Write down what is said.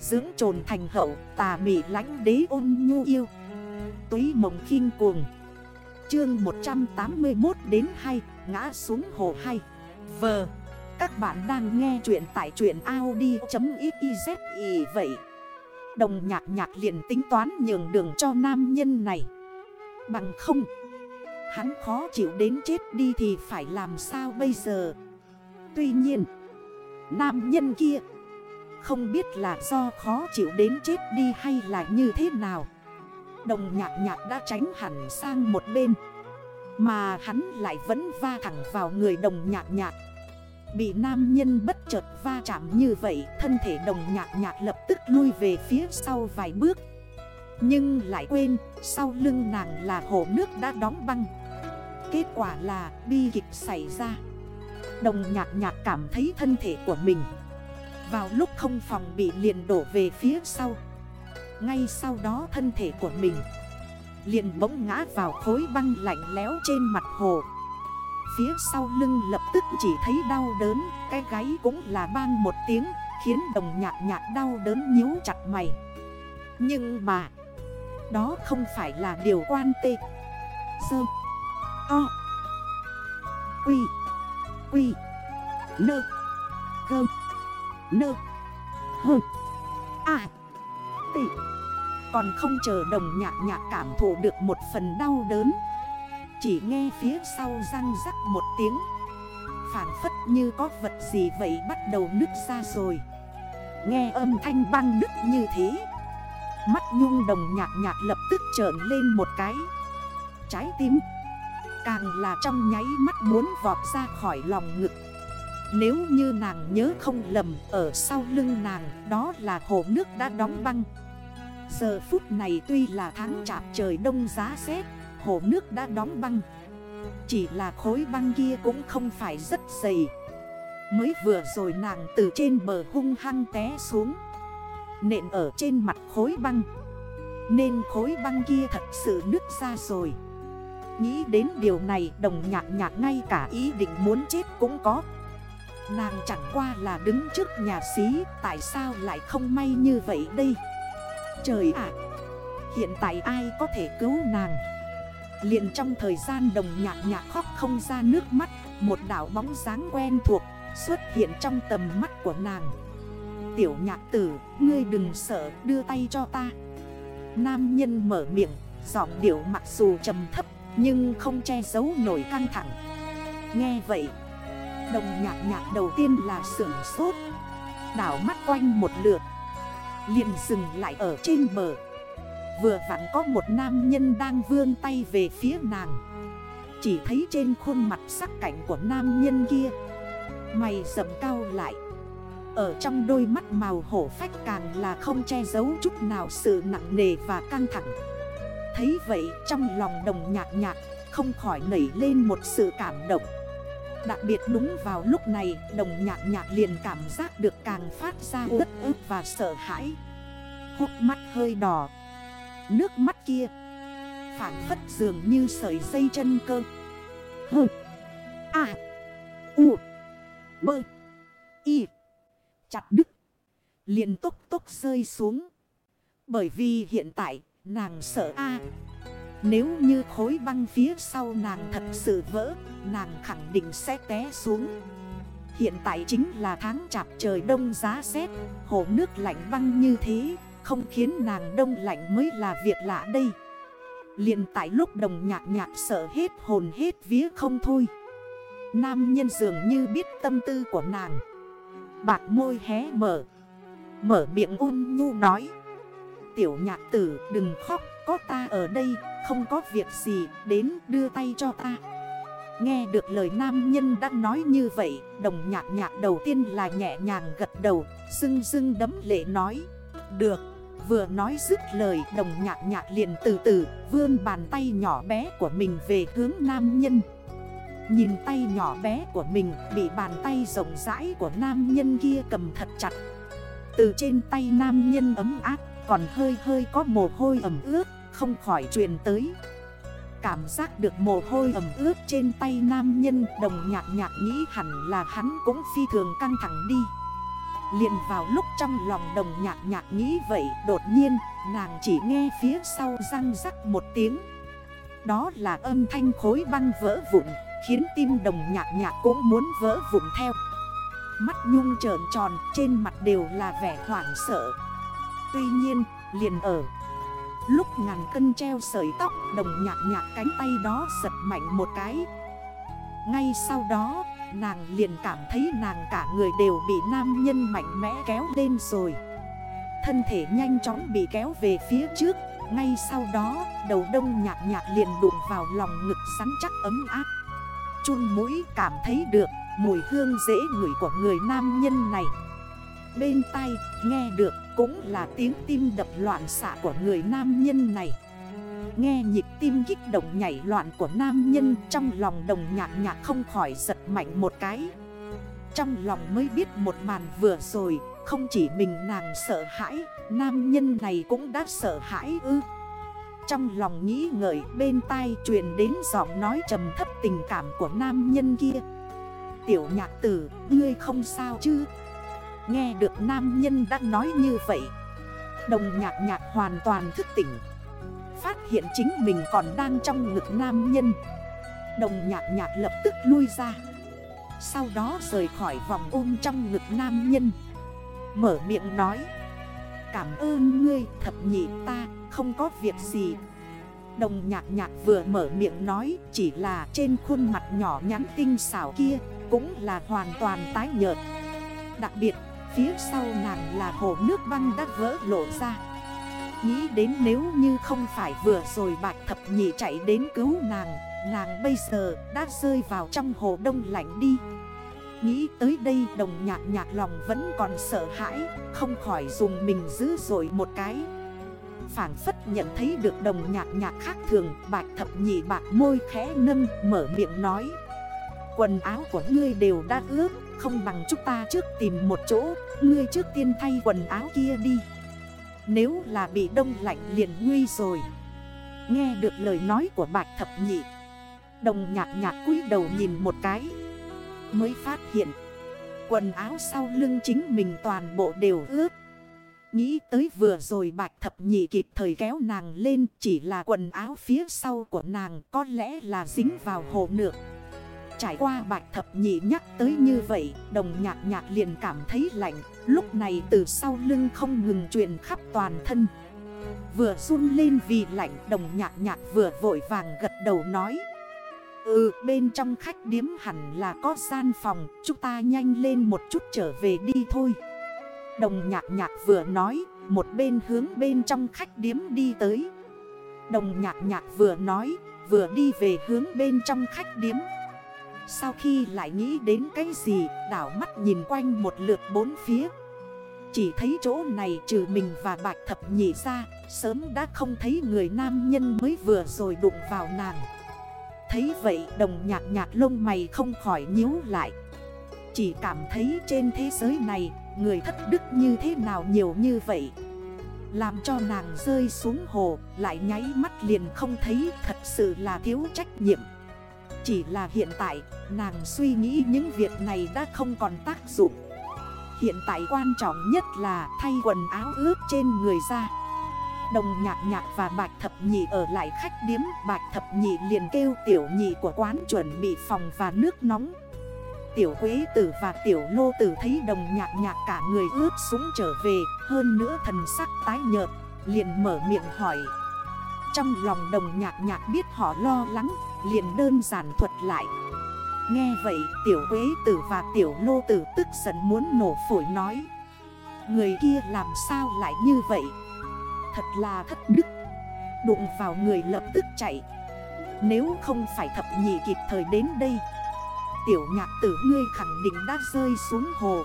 Dưỡng trồn thành hậu, tà mị lánh đế ôn nhu yêu. Túy mộng khinh cuồng. Chương 181 đến 2 Ngã xuống hồ 2 Vờ Các bạn đang nghe chuyện tại truyện Audi.xyz vậy Đồng nhạc nhạc liền tính toán nhường đường cho nam nhân này. Bằng không, Hắn khó chịu đến chết đi thì phải làm sao bây giờ? Tuy nhiên, Nam nhân kia không biết là do khó chịu đến chết đi hay là như thế nào. Đồng nhạc nhạc đã tránh hẳn sang một bên. Mà hắn lại vẫn va thẳng vào người đồng nhạc nhạc. Bị nam nhân bất chợt va chạm như vậy, Thân thể đồng nhạc nhạc lập tức lui về phía sau vài bước. Nhưng lại quên, Sau lưng nàng là hồ nước đã đóng băng. Kết quả là bi kịch xảy ra. Đồng nhạc nhạc cảm thấy thân thể của mình vào lúc không phòng bị liền đổ về phía sau. Ngay sau đó thân thể của mình Liền bỗng ngã vào khối băng lạnh lẽo trên mặt hồ. Phía sau lưng lập tức chỉ thấy đau đớn, Cái gáy cũng là bang một tiếng, Khiến đồng nhạc nhạc đau đớn nhíu chặt mày. Nhưng mà, Đó không phải là điều quan tê. Sơ, o, Quy Quy, Nơ Gơ Nơ. Hơ À. Tị. Còn không chờ đồng nhạc nhạc cảm thụ được một phần đau đớn, Chỉ nghe phía sau răng rắc một tiếng. Phản phất như có vật gì vậy bắt đầu nứt ra rồi. Nghe âm thanh băng nứt như thế. Mắt nhung đồng nhạc nhạc lập tức trởn lên một cái. Trái tim Càng là trong nháy mắt muốn vọt ra khỏi lòng ngực. Nếu như nàng nhớ không lầm, Ở sau lưng nàng, đó là hồ nước đã đóng băng. Giờ phút này tuy là tháng chạp trời đông giá rét, Hồ nước đã đóng băng. Chỉ là khối băng kia cũng không phải rất dày. Mới vừa rồi nàng từ trên bờ hung hăng té xuống. Nện ở trên mặt khối băng. Nên khối băng kia thật sự nứt ra rồi. Nghĩ đến điều này, đồng nhạc nhạc ngay cả ý định muốn chết cũng có. Nàng chẳng qua là đứng trước nhà xí Tại sao lại không may như vậy đây? Trời ạ! Hiện tại ai có thể cứu nàng? Liền trong thời gian đồng nhạc nhạc khóc không ra nước mắt Một đảo bóng dáng quen thuộc xuất hiện trong tầm mắt của nàng. Tiểu nhạc tử, ngươi đừng sợ, đưa tay cho ta. Nam nhân mở miệng, giọng điệu mặc dù trầm thấp nhưng không che giấu nổi căng thẳng. Nghe vậy Đồng nhạc nhạc đầu tiên là sưởng sốt. Đảo mắt quanh một lượt. Liền dừng lại ở trên bờ. Vừa vặn có một nam nhân đang vươn tay về phía nàng. Chỉ thấy trên khuôn mặt sắc cảnh của nam nhân kia. Mày rậm cao lại. Ở trong đôi mắt màu hổ phách càng là không che giấu chút nào sự nặng nề và căng thẳng. Thấy vậy trong lòng đồng nhạc nhạc không khỏi nảy lên một sự cảm động. Đặc biệt đúng vào lúc này, đồng nhạc nhạc liền cảm giác được càng phát ra ướt ướt và sợ hãi. Hút mắt hơi đỏ, Nước mắt kia Phản phất dường như sợi dây chân cơ. Hừ À U, Bơ, Y, Chặt đứt, liền tốc tốc rơi xuống. Bởi vì hiện tại, nàng sợ a nếu như khối băng phía sau nàng thật sự vỡ, Nàng khẳng định sẽ té xuống. Hiện tại chính là tháng chạp trời đông giá rét Hồ nước lạnh băng như thế, Không khiến nàng đông lạnh mới là việc lạ đây. Liền tại lúc đồng nhạc nhạc sợ hết hồn hết vía không thôi. Nam nhân dường như biết tâm tư của nàng. Bạc môi hé mở Mở miệng un nhu nói. Tiểu nhạc tử đừng khóc, Có ta ở đây không có việc gì, Đến đưa tay cho ta. Nghe được lời nam nhân đã nói như vậy, Đồng nhạc nhạc đầu tiên là nhẹ nhàng gật đầu Dưng dưng đấm lệ nói, Được. Vừa nói dứt lời, đồng nhạc nhạc liền từ từ Vươn bàn tay nhỏ bé của mình về hướng nam nhân. Nhìn tay nhỏ bé của mình, Bị bàn tay rộng rãi của nam nhân kia cầm thật chặt. Từ trên tay nam nhân ấm áp, Còn hơi hơi có mồ hôi ẩm ướt. Không khỏi truyền tới. Cảm giác được mồ hôi ẩm ướt trên tay nam nhân, Đồng nhạc nhạc nghĩ hẳn là hắn cũng phi thường căng thẳng đi. Liền vào lúc trong lòng đồng nhạc nhạc nghĩ vậy, Đột nhiên, nàng chỉ nghe phía sau răng rắc một tiếng. Đó là âm thanh khối băng vỡ vụn, Khiến tim đồng nhạc nhạc cũng muốn vỡ vụn theo. Mắt nhung trợn tròn, trên mặt đều là vẻ hoảng sợ. Tuy nhiên, liền ở Lúc ngàn cân treo sợi tóc, Đồng nhạc nhạc cánh tay đó giật mạnh một cái. Ngay sau đó, Nàng liền cảm thấy nàng cả người đều bị nam nhân mạnh mẽ kéo lên rồi. Thân thể nhanh chóng bị kéo về phía trước. Ngay sau đó, đầu đông nhạc nhạc liền đụng vào lòng ngực sắn chắc ấm áp. Chun mũi cảm thấy được mùi hương dễ ngửi của người nam nhân này. Bên tay nghe được cũng là tiếng tim đập loạn xạ của người nam nhân này. Nghe nhịp tim kích động nhảy loạn của nam nhân Trong lòng đồng nhạc nhạc không khỏi giật mạnh một cái. Trong lòng mới biết một màn vừa rồi Không chỉ mình nàng sợ hãi Nam nhân này cũng đã sợ hãi ư. Trong lòng nghĩ ngợi bên tai truyền đến giọng nói trầm thấp tình cảm của nam nhân kia. Tiểu nhạc tử, ngươi không sao chứ? Nghe được nam nhân đã nói như vậy. Đồng nhạc nhạc hoàn toàn thức tỉnh. Phát hiện chính mình còn đang trong ngực nam nhân. Đồng nhạc nhạc lập tức lui ra. Sau đó rời khỏi vòng ôm trong ngực nam nhân. Mở miệng nói. Cảm ơn ngươi, thập nhị ta, không có việc gì. Đồng nhạc nhạc vừa mở miệng nói, Chỉ là trên khuôn mặt nhỏ nhắn tinh xảo kia, Cũng là hoàn toàn tái nhợt. Đặc biệt phía sau nàng là hồ nước băng đã vỡ lộ ra. Nghĩ đến nếu như không phải vừa rồi bạch thập nhị chạy đến cứu nàng Nàng bây giờ đã rơi vào trong hồ đông lạnh đi. Nghĩ tới đây đồng nhạc nhạc lòng vẫn còn sợ hãi, Không khỏi dùng mình giữ rồi một cái. Phản phất nhận thấy được đồng nhạc nhạc khác thường Bạch thập nhị bạc môi khẽ nâng, mở miệng nói. Quần áo của ngươi đều đã ướt không bằng chúng ta trước tìm một chỗ, Ngươi trước tiên thay quần áo kia đi. Nếu là bị đông lạnh liền nguy rồi. Nghe được lời nói của bạch thập nhị, Đồng nhạc nhạc cúi đầu nhìn một cái, Mới phát hiện, Quần áo sau lưng chính mình toàn bộ đều ướt. Nghĩ tới vừa rồi bạch thập nhị kịp thời kéo nàng lên, Chỉ là quần áo phía sau của nàng có lẽ là dính vào hồ nước Trải qua bạch thập nhị nhắc tới như vậy, Đồng nhạc nhạc liền cảm thấy lạnh. Lúc này từ sau lưng không ngừng truyền khắp toàn thân. Vừa run lên vì lạnh, Đồng nhạc nhạc vừa vội vàng gật đầu nói. Ừ bên trong khách điếm hẳn là có gian phòng, Chúng ta nhanh lên một chút trở về đi thôi. Đồng nhạc nhạc vừa nói, Một bên hướng bên trong khách điếm đi tới. Đồng nhạc nhạc vừa nói, Vừa đi về hướng bên trong khách điếm sau khi lại nghĩ đến cái gì, Đảo mắt nhìn quanh một lượt bốn phía. Chỉ thấy chỗ này trừ mình và bạch thập nhị ra, Sớm đã không thấy người nam nhân mới vừa rồi đụng vào nàng. Thấy vậy, đồng nhạc nhạc lông mày không khỏi nhíu lại. Chỉ cảm thấy trên thế giới này, Người thất đức như thế nào nhiều như vậy. Làm cho nàng rơi xuống hồ, Lại nháy mắt liền không thấy Thật sự là thiếu trách nhiệm chỉ là hiện tại, nàng suy nghĩ những việc này đã không còn tác dụng. Hiện tại quan trọng nhất là thay quần áo ướt trên người ra. Đồng nhạc nhạc và bạch thập nhị ở lại khách điếm, Bạch thập nhị liền kêu tiểu nhị của quán chuẩn bị phòng và nước nóng. Tiểu quế tử và tiểu lô tử thấy đồng nhạc nhạc cả người ướt súng trở về, Hơn nữa thần sắc tái nhợt, Liền mở miệng hỏi. Trong lòng đồng nhạc nhạc biết họ lo lắng liền đơn giản thuật lại. Nghe vậy, tiểu quế tử và tiểu lô tử tức giận muốn nổ phổi nói. Người kia làm sao lại như vậy? Thật là thất đức. Đụng vào người lập tức chạy. Nếu không phải thập nhị kịp thời đến đây, Tiểu nhạc tử ngươi khẳng định đã rơi xuống hồ.